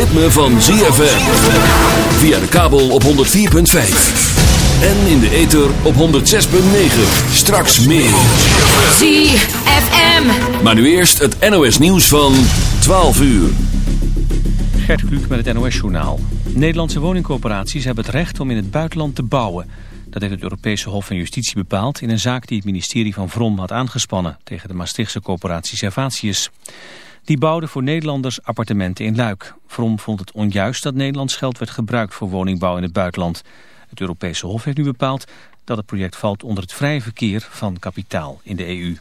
ritme van ZFM. Via de kabel op 104.5. En in de ether op 106.9. Straks meer. ZFM. Maar nu eerst het NOS nieuws van 12 uur. Gert Kluk met het NOS-journaal. Nederlandse woningcorporaties hebben het recht om in het buitenland te bouwen. Dat heeft het Europese Hof van Justitie bepaald... in een zaak die het ministerie van Vrom had aangespannen... tegen de Maastrichtse corporatie Servatius. Die bouwde voor Nederlanders appartementen in Luik. Vrom vond het onjuist dat Nederlands geld werd gebruikt... voor woningbouw in het buitenland. Het Europese Hof heeft nu bepaald dat het project valt onder het vrije verkeer van kapitaal in de EU.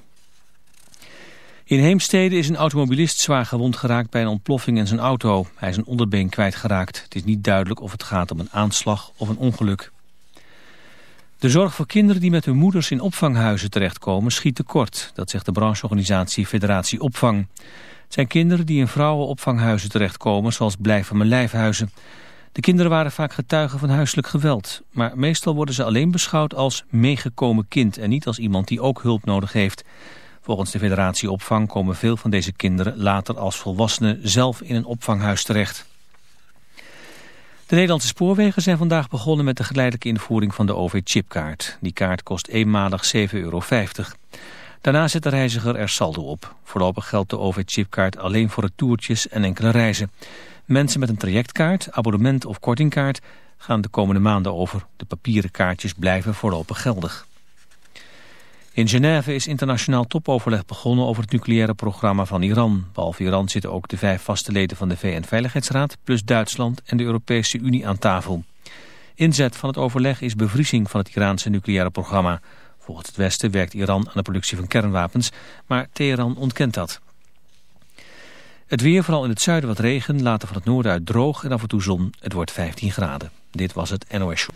In Heemstede is een automobilist zwaar gewond geraakt bij een ontploffing in zijn auto. Hij is een onderbeen kwijtgeraakt. Het is niet duidelijk of het gaat om een aanslag of een ongeluk. De zorg voor kinderen die met hun moeders in opvanghuizen terechtkomen schiet tekort. Dat zegt de brancheorganisatie Federatie Opvang. Zijn kinderen die in vrouwenopvanghuizen terechtkomen, zoals blijven mijn lijfhuizen. De kinderen waren vaak getuigen van huiselijk geweld. Maar meestal worden ze alleen beschouwd als meegekomen kind en niet als iemand die ook hulp nodig heeft. Volgens de federatie opvang komen veel van deze kinderen later als volwassenen zelf in een opvanghuis terecht. De Nederlandse spoorwegen zijn vandaag begonnen met de geleidelijke invoering van de OV-chipkaart. Die kaart kost eenmalig 7,50 euro. Daarna zet de reiziger er saldo op. Voorlopig geldt de OV-chipkaart alleen voor retourtjes en enkele reizen. Mensen met een trajectkaart, abonnement of kortingkaart gaan de komende maanden over. De papieren kaartjes blijven voorlopig geldig. In Genève is internationaal topoverleg begonnen over het nucleaire programma van Iran. Behalve Iran zitten ook de vijf vaste leden van de VN-veiligheidsraad... plus Duitsland en de Europese Unie aan tafel. Inzet van het overleg is bevriezing van het Iraanse nucleaire programma. Volgens het Westen werkt Iran aan de productie van kernwapens, maar Teheran ontkent dat. Het weer, vooral in het zuiden wat regen, later van het noorden uit droog en af en toe zon. Het wordt 15 graden. Dit was het NOS Show.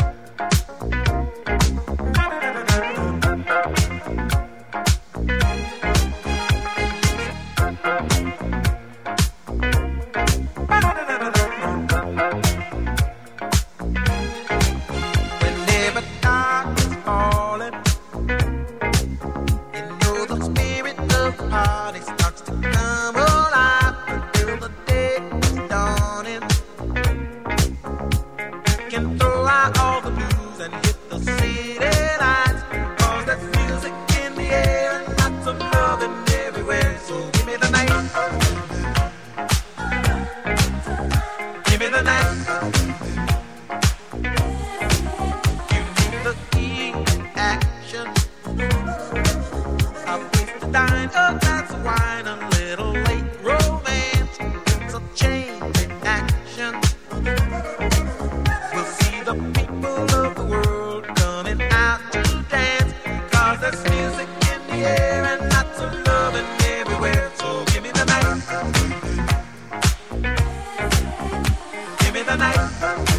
Thank you.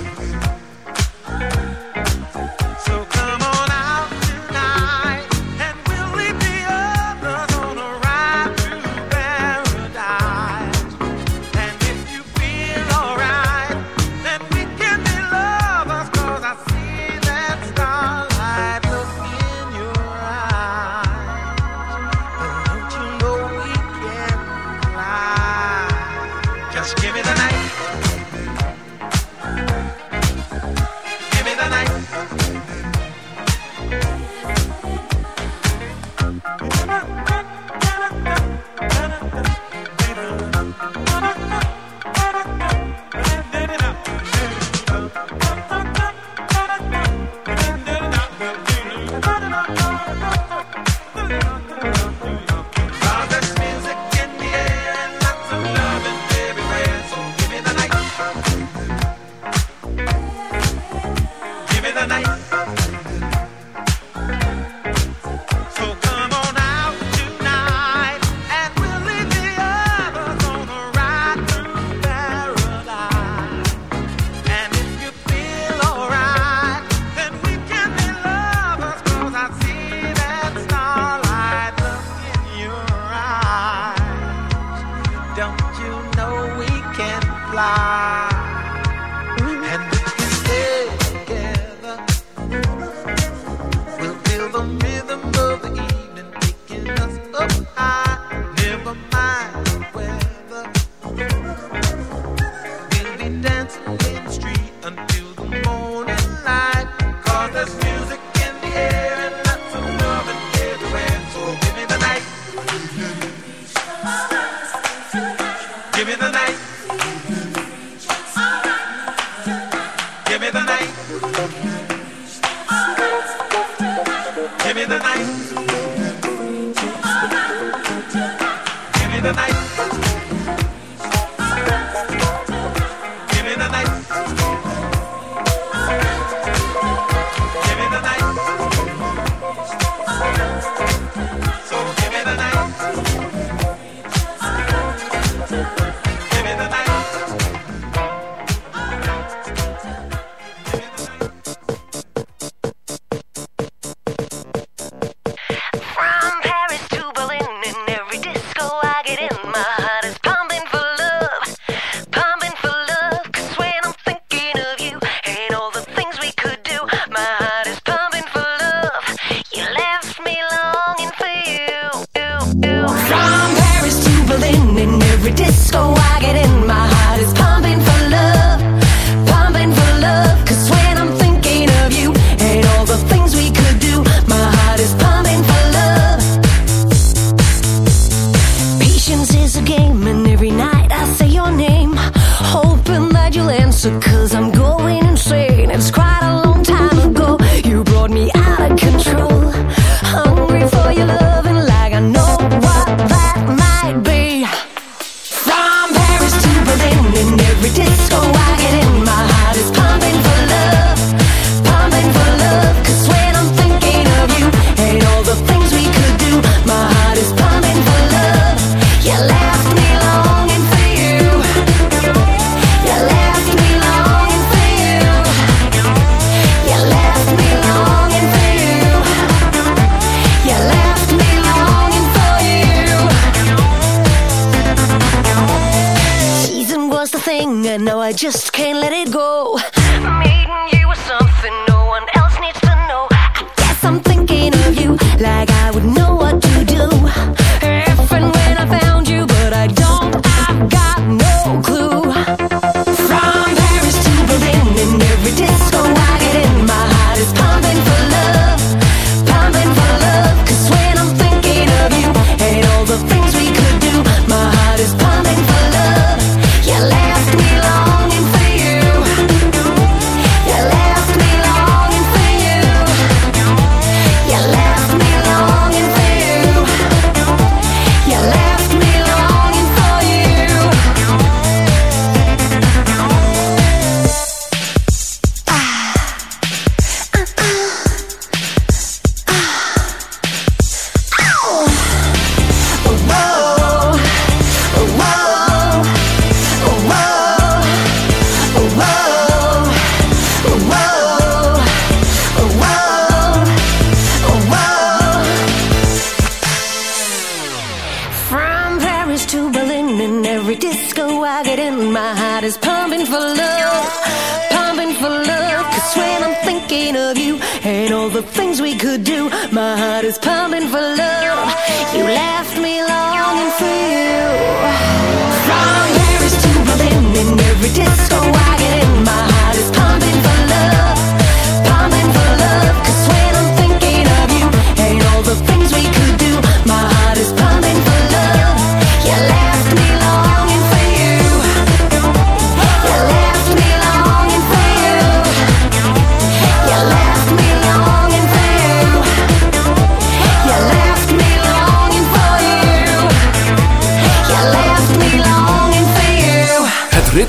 Just can't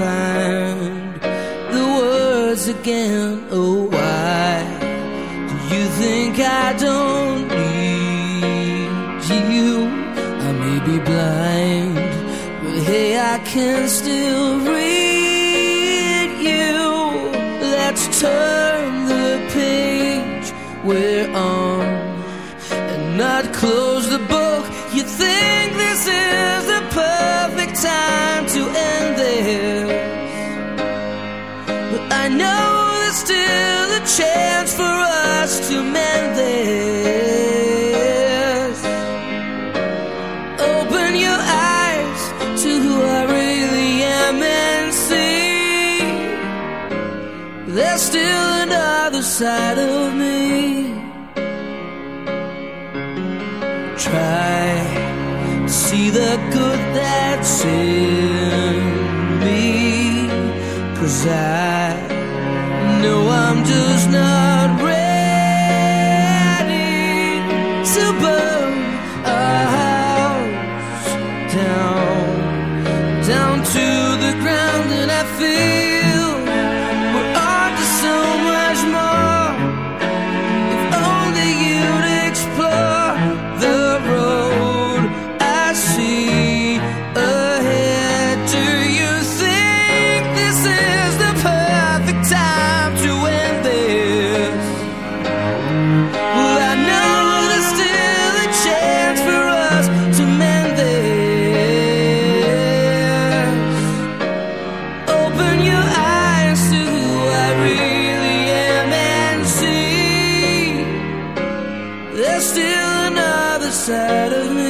Find the words again. Oh, why do you think I don't need you? I may be blind, but hey, I can still chance for us to mend this. Open your eyes to who I really am and see there's still another side of me. Try to see the good that's in me, cause I know I'm there's no still another side of me.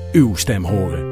uw stem horen.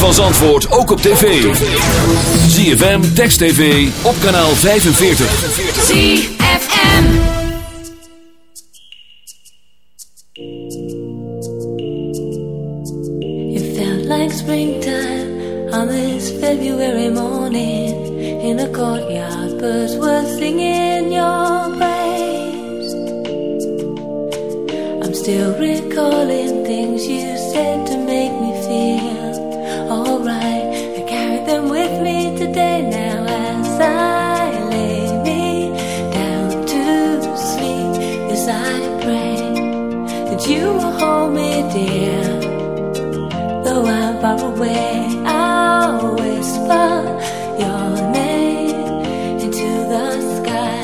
van Zandvoort ook op tv. ZFM, Text TV, op kanaal 45. ZFM It felt like springtime on this February morning In a courtyard, birds were singing your praise I'm still recalling things you said to me dear. Though I'm far away, I'll whisper your name into the sky,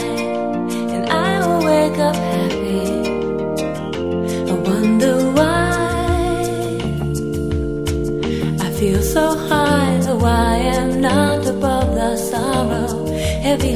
and I will wake up happy. I wonder why I feel so high, though I am not above the sorrow, heavy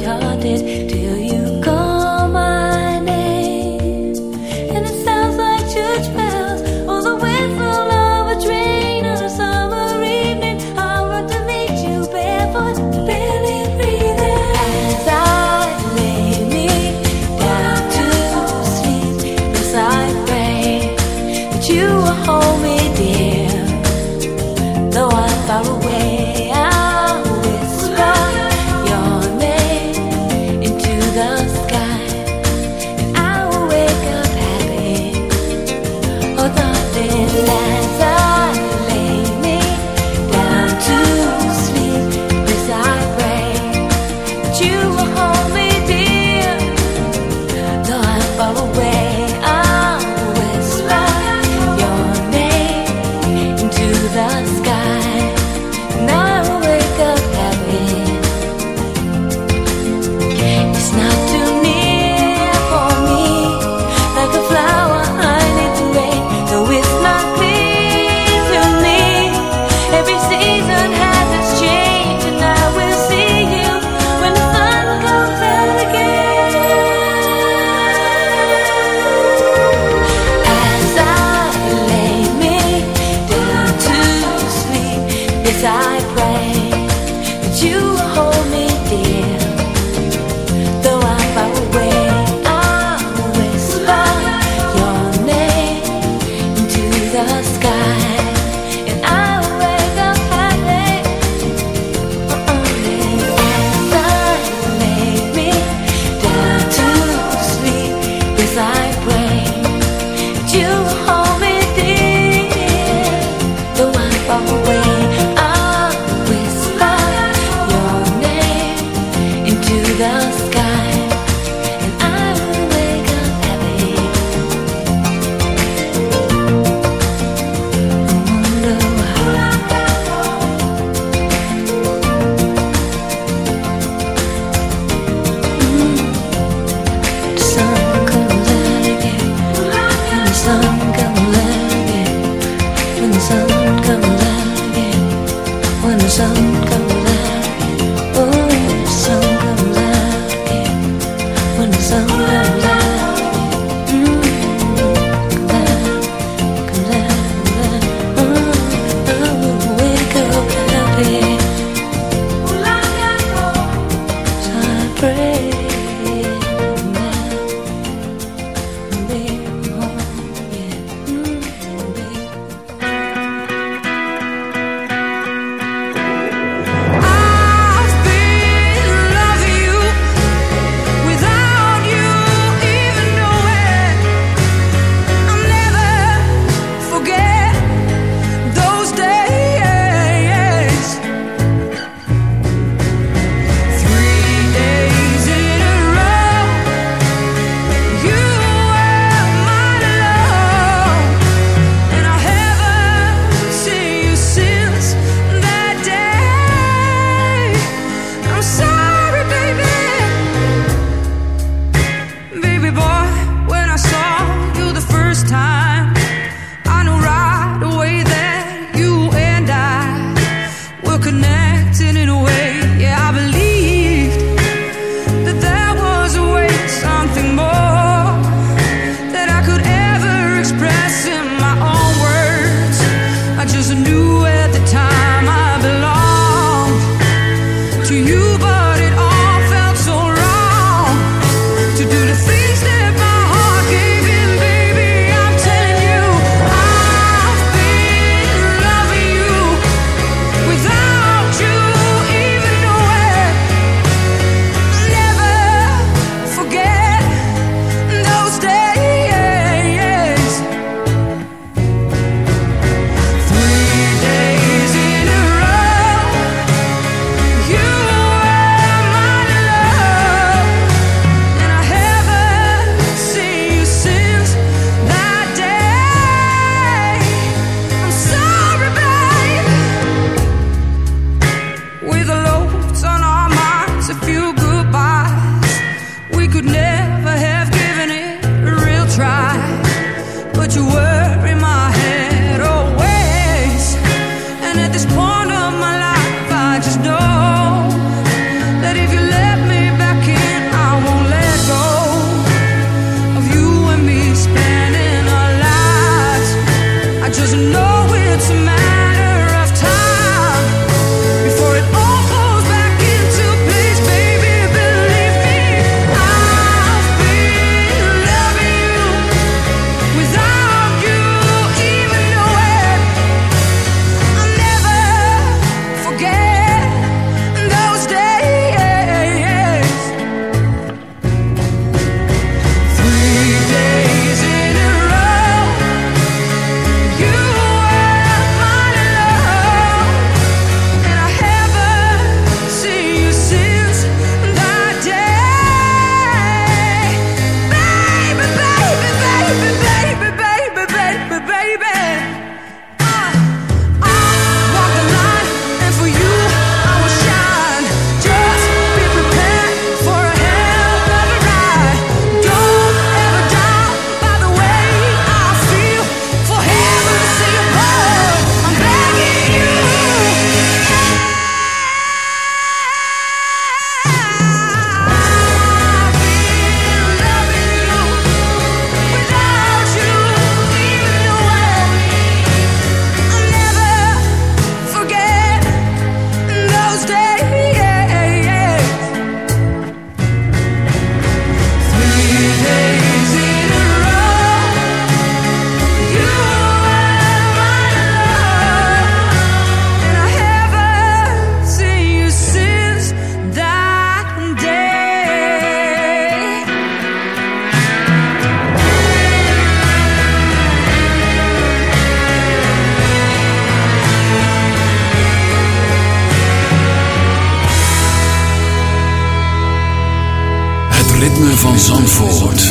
Zandvoort.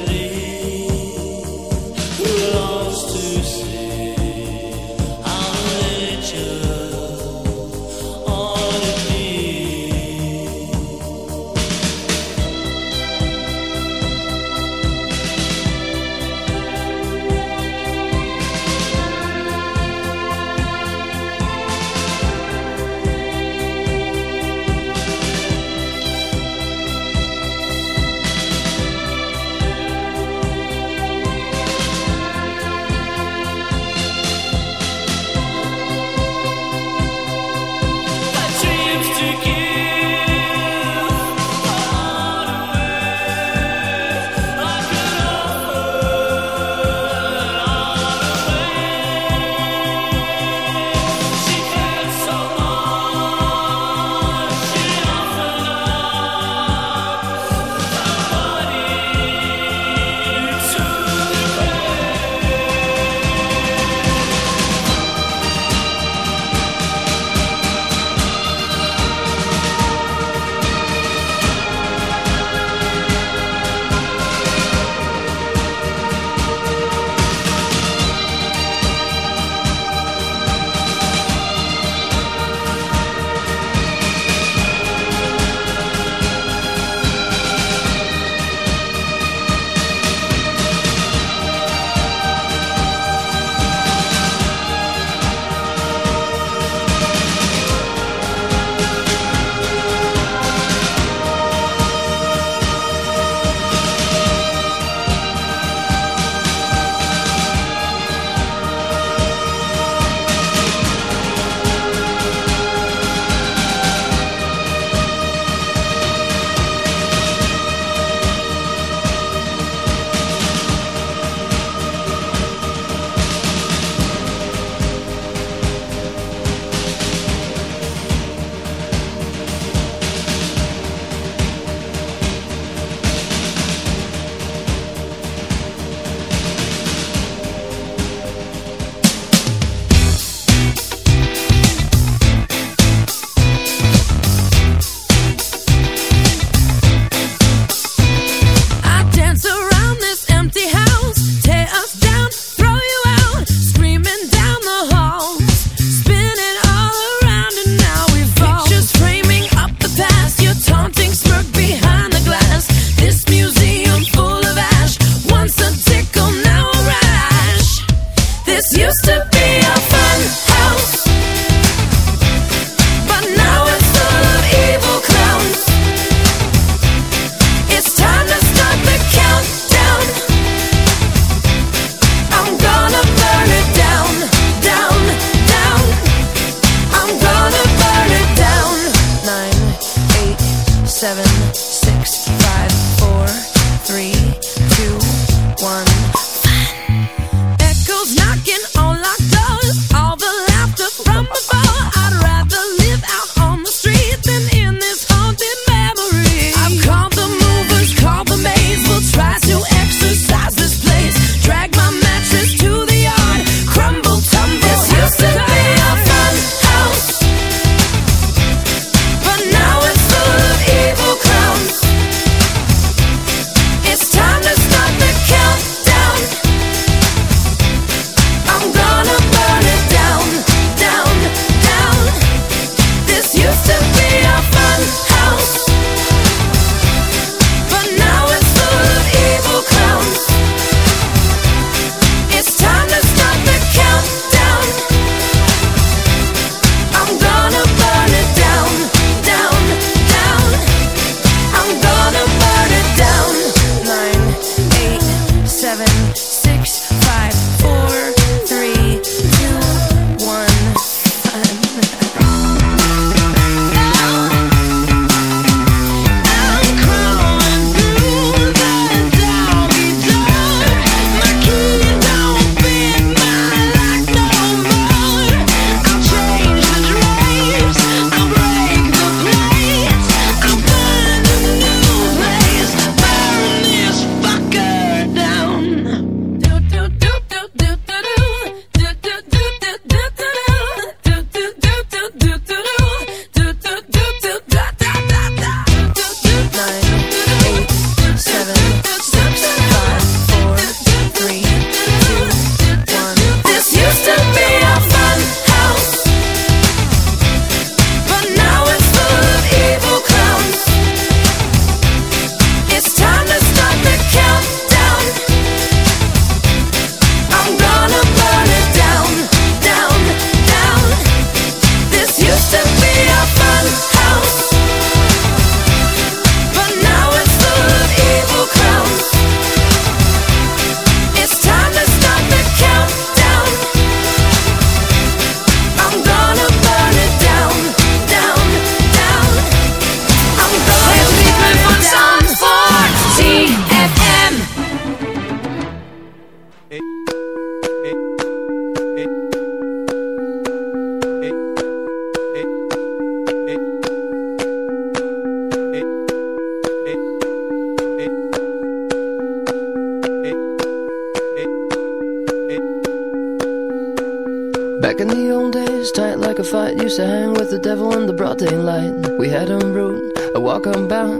listening.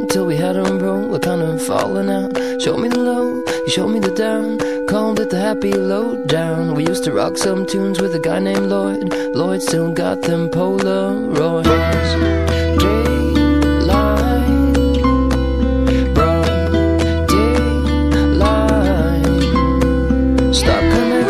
Till we had him roll, we're kind of falling out. Showed me the low, he showed me the down, called it the happy low down. We used to rock some tunes with a guy named Lloyd. Lloyd still got them Polaroids.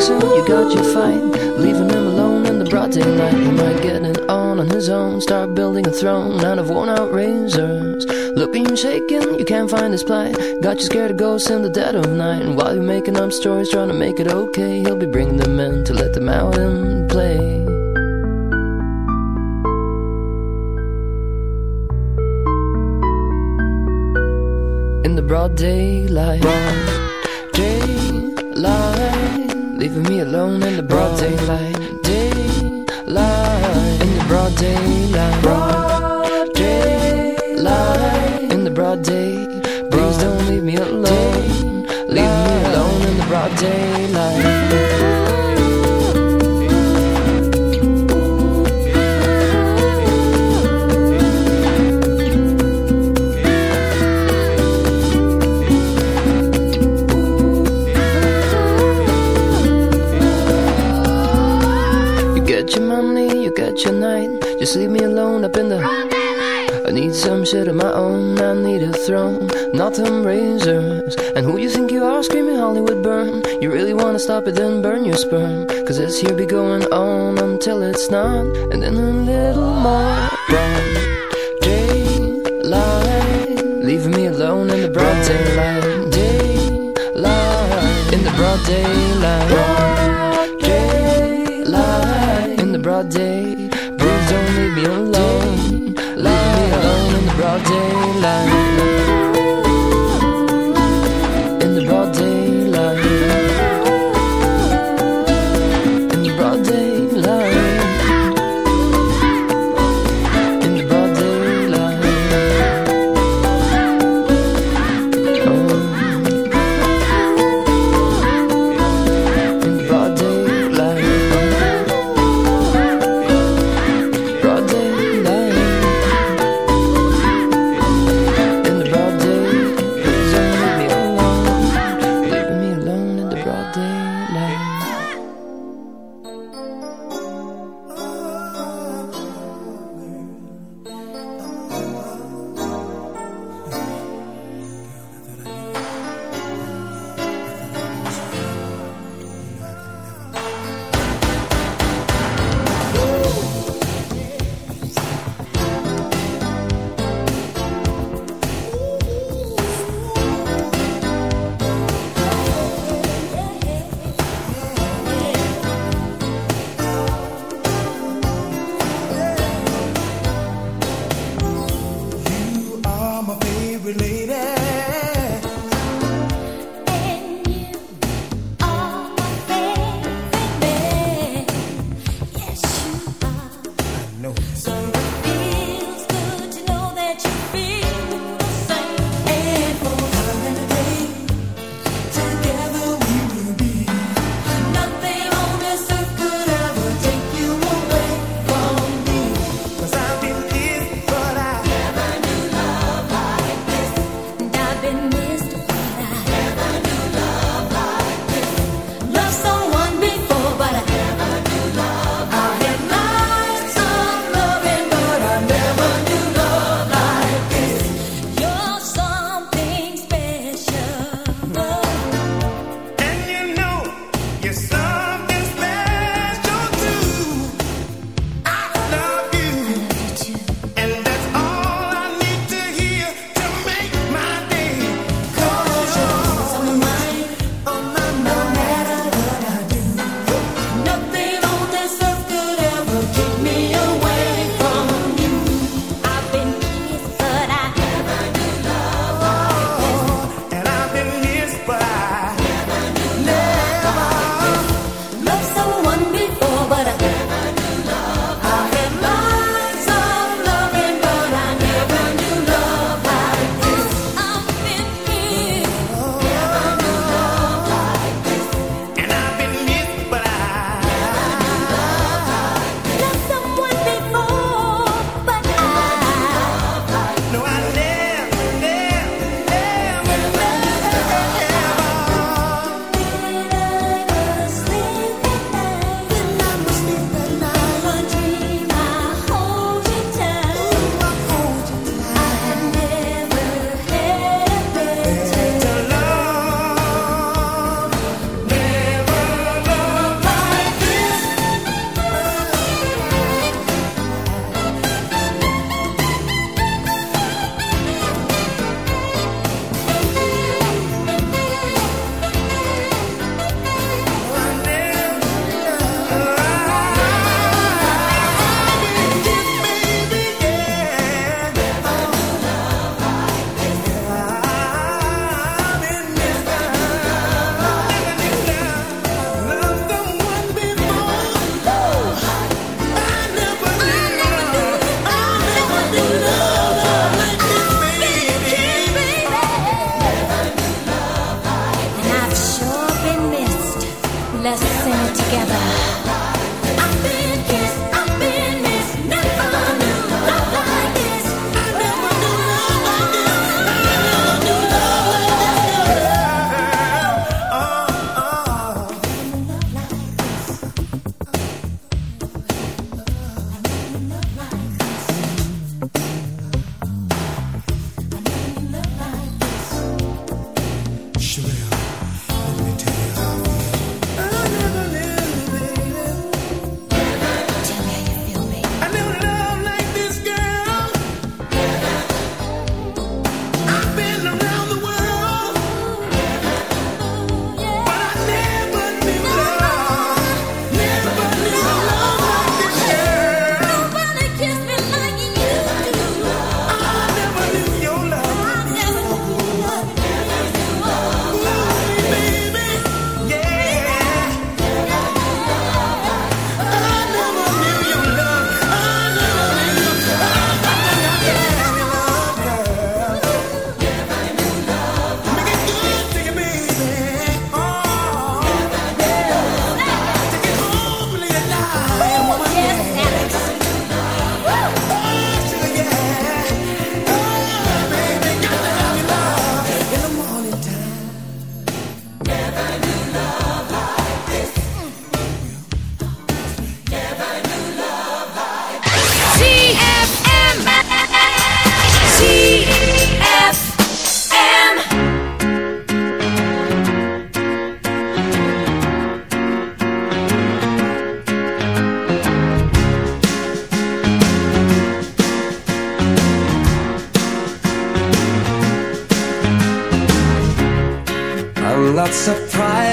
You got your fight. Leaving him alone in the broad daylight. He might get it on on his own. Start building a throne out of worn out razors. Looking shaking, you can't find his plight. Got you scared of ghosts in the dead of night. And while you're making up stories, trying to make it okay, he'll be bringing them in to let them out and play. In the broad daylight, broad daylight, leaving me alone in the broad daylight, daylight, in the broad daylight, broad daylight, broad day. Please don't leave me alone, leave me alone in the broad daylight. Your money, you get your night. Just leave me alone up in the. I need some shit of my own. I need a throne, not them razors. And who you think you are screaming Hollywood burn? You really wanna stop it, then burn your sperm. Cause this here be going on until it's not. And then a little more. Broad daylight, leaving me alone in the broad daylight. Daylight, in the broad daylight. Broad daylight, in the broad day. Broad daylight.